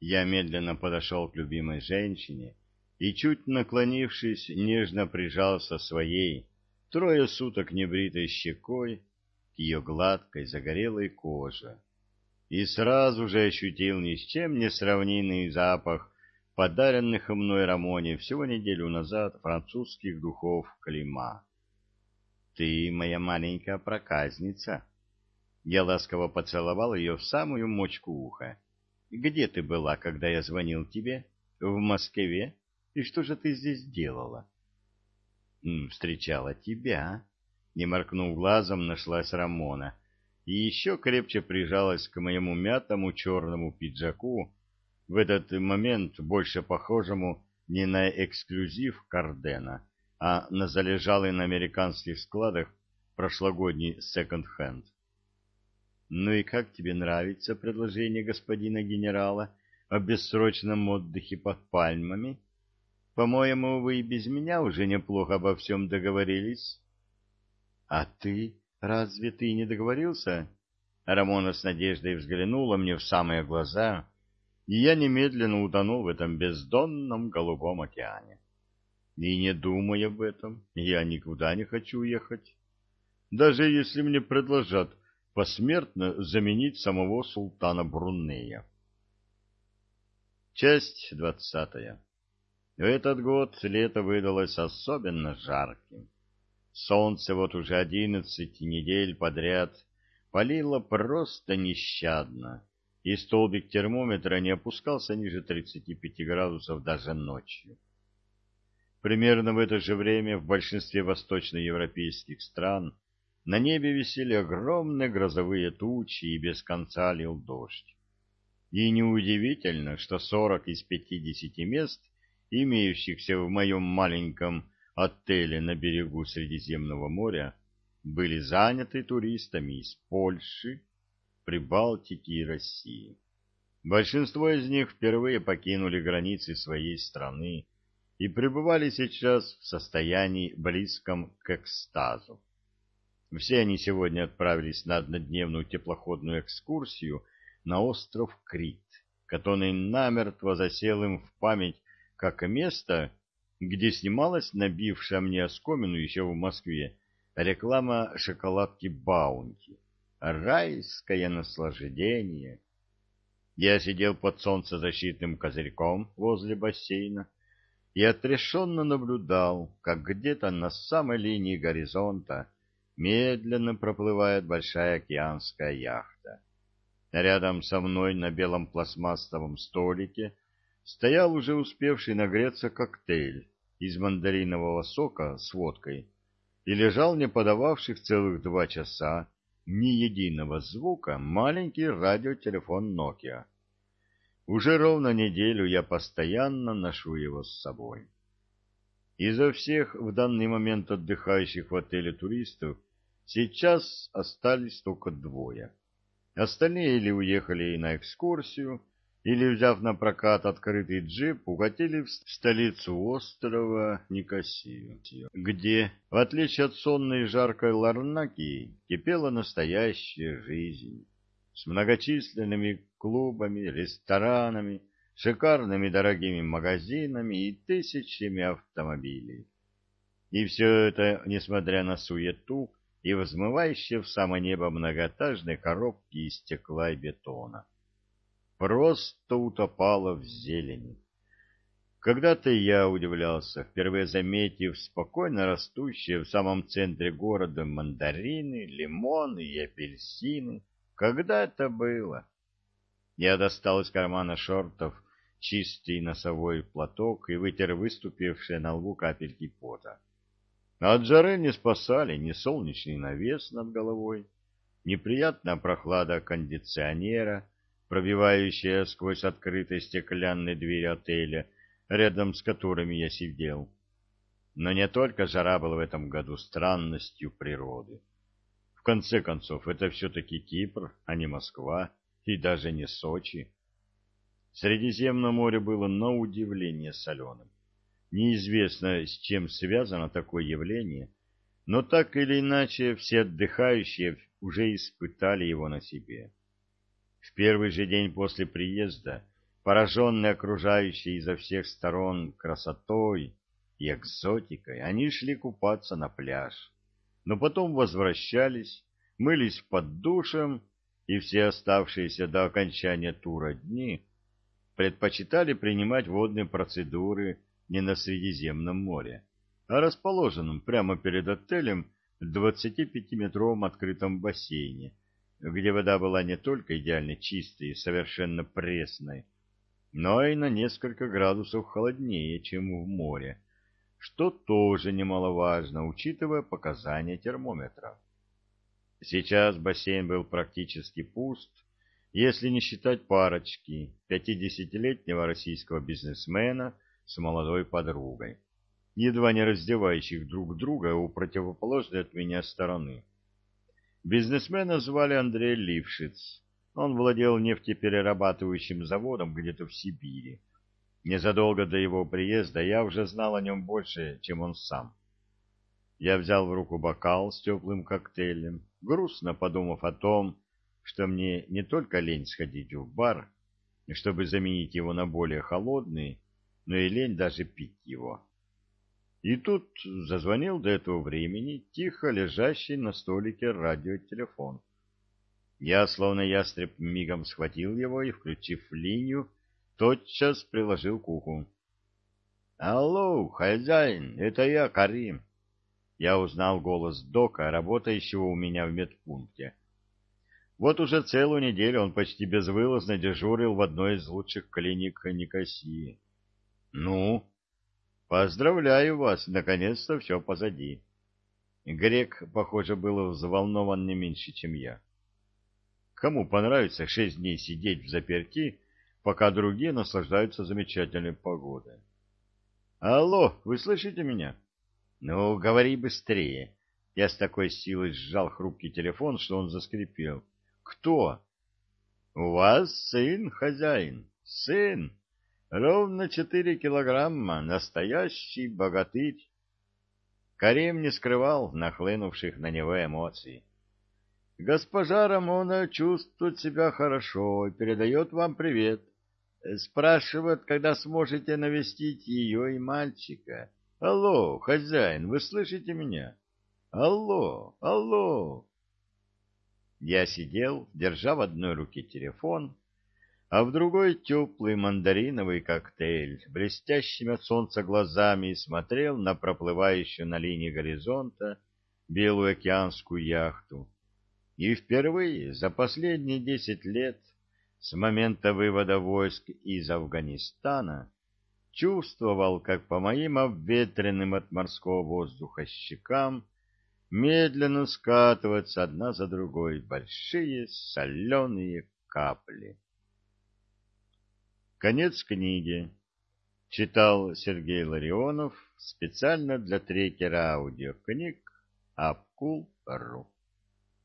Я медленно подошел к любимой женщине и, чуть наклонившись, нежно прижался своей, трое суток небритой щекой к ее гладкой загорелой коже. И сразу же ощутил ни с чем не сравнимый запах подаренных мной Рамоне всего неделю назад французских духов Клима. «Ты моя маленькая проказница!» Я ласково поцеловал ее в самую мочку уха. Где ты была, когда я звонил тебе? В Москве? И что же ты здесь делала? Встречала тебя. Не моркнув глазом, нашлась Рамона. И еще крепче прижалась к моему мятому черному пиджаку, в этот момент больше похожему не на эксклюзив Кардена, а на залежалый на американских складах прошлогодний секонд-хенд. Ну и как тебе нравится предложение господина генерала о бессрочном отдыхе под пальмами? По-моему, вы и без меня уже неплохо обо всем договорились. А ты? Разве ты не договорился? Рамона с надеждой взглянула мне в самые глаза, и я немедленно утонул в этом бездонном голубом океане. И не думай об этом, я никуда не хочу уехать. Даже если мне предложат посмертно заменить самого султана Брунея. Часть двадцатая. В этот год лето выдалось особенно жарким. Солнце вот уже одиннадцать недель подряд палило просто нещадно, и столбик термометра не опускался ниже 35 градусов даже ночью. Примерно в это же время в большинстве восточноевропейских стран на небе висели огромные грозовые тучи и без конца лил дождь. И неудивительно, что сорок из пятидесяти мест, имеющихся в моем маленьком отеле на берегу Средиземного моря, были заняты туристами из Польши, Прибалтики и России. Большинство из них впервые покинули границы своей страны и пребывали сейчас в состоянии близком к экстазу. Все они сегодня отправились на однодневную теплоходную экскурсию на остров Крит, который намертво засел им в память как место, где снималась набившая мне оскомину еще в Москве реклама шоколадки Баунти. Райское наслаждение. Я сидел под солнцезащитным козырьком возле бассейна и отрешенно наблюдал, как где-то на самой линии горизонта медленно проплывает большая океанская яхта. Рядом со мной на белом пластмассовом столике стоял уже успевший нагреться коктейль из мандаринового сока с водкой и лежал не подававших целых два часа ни единого звука маленький радиотелефон Nokia. Уже ровно неделю я постоянно ношу его с собой. Изо всех в данный момент отдыхающих в отеле туристов Сейчас остались только двое. Остальные или уехали на экскурсию, или, взяв на прокат открытый джип, укатили в столицу острова Никосию, где, в отличие от сонной жаркой Ларнаки, кипела настоящая жизнь с многочисленными клубами, ресторанами, шикарными дорогими магазинами и тысячами автомобилей. И все это, несмотря на суету, и взмывающие в само небо многоэтажные коробки из стекла и бетона. Просто утопало в зелени. Когда-то я удивлялся, впервые заметив спокойно растущие в самом центре города мандарины, лимоны и апельсины. Когда это было? Я достал из кармана шортов чистый носовой платок и вытер выступившие на лбу капельки пота. От жары не спасали ни солнечный навес над головой, неприятная прохлада кондиционера, пробивающая сквозь открытые стеклянные двери отеля, рядом с которыми я сидел. Но не только жара была в этом году странностью природы. В конце концов, это все-таки Кипр, а не Москва, и даже не Сочи. Средиземное море было на удивление соленым. Неизвестно, с чем связано такое явление, но так или иначе все отдыхающие уже испытали его на себе. В первый же день после приезда Пораженные окружающей изо всех сторон красотой и экзотикой, они шли купаться на пляж, но потом возвращались, мылись под душем, и все оставшиеся до окончания тура дни предпочитали принимать водные процедуры не на Средиземном море, а расположенном прямо перед отелем в 25-метровом открытом бассейне, где вода была не только идеально чистой и совершенно пресной, но и на несколько градусов холоднее, чем в море, что тоже немаловажно, учитывая показания термометра. Сейчас бассейн был практически пуст, если не считать парочки пятидесятилетнего российского бизнесмена с молодой подругой, едва не раздевающих друг друга у противоположной от меня стороны. Бизнесмена звали Андрей Лившиц, он владел нефтеперерабатывающим заводом где-то в Сибири. Незадолго до его приезда я уже знал о нем больше, чем он сам. Я взял в руку бокал с теплым коктейлем, грустно подумав о том, что мне не только лень сходить в бар, чтобы заменить его на более холодный, но и лень даже пить его. И тут зазвонил до этого времени тихо лежащий на столике радиотелефон. Я, словно ястреб, мигом схватил его и, включив линию, тотчас приложил к уху. — Алло, хозяин, это я, Карим. Я узнал голос Дока, работающего у меня в медпункте. Вот уже целую неделю он почти безвылазно дежурил в одной из лучших клиник Никосии. — Ну? — Поздравляю вас, наконец-то все позади. Грек, похоже, был взволнован не меньше, чем я. Кому понравится шесть дней сидеть в заперти, пока другие наслаждаются замечательной погодой? Алло, вы слышите меня? Ну, говори быстрее. Я с такой силой сжал хрупкий телефон, что он заскрипел. Кто? У вас сын, хозяин, сын. Ровно четыре килограмма, настоящий богатырь. Карим не скрывал нахлынувших на него эмоций. Госпожа Рамона чувствует себя хорошо и передает вам привет. Спрашивает, когда сможете навестить ее и мальчика. Алло, хозяин, вы слышите меня? Алло, алло. Я сидел, держа в одной руке телефон, а в другой теплый мандариновый коктейль, блестящими от солнца глазами, смотрел на проплывающую на линии горизонта белую океанскую яхту и впервые за последние десять лет с момента вывода войск из Афганистана чувствовал, как по моим обветренным от морского воздуха щекам медленно скатываются одна за другой большие соленые капли. Конец книги. Читал Сергей Ларионов специально для трекера аудиокниг Апкул.ру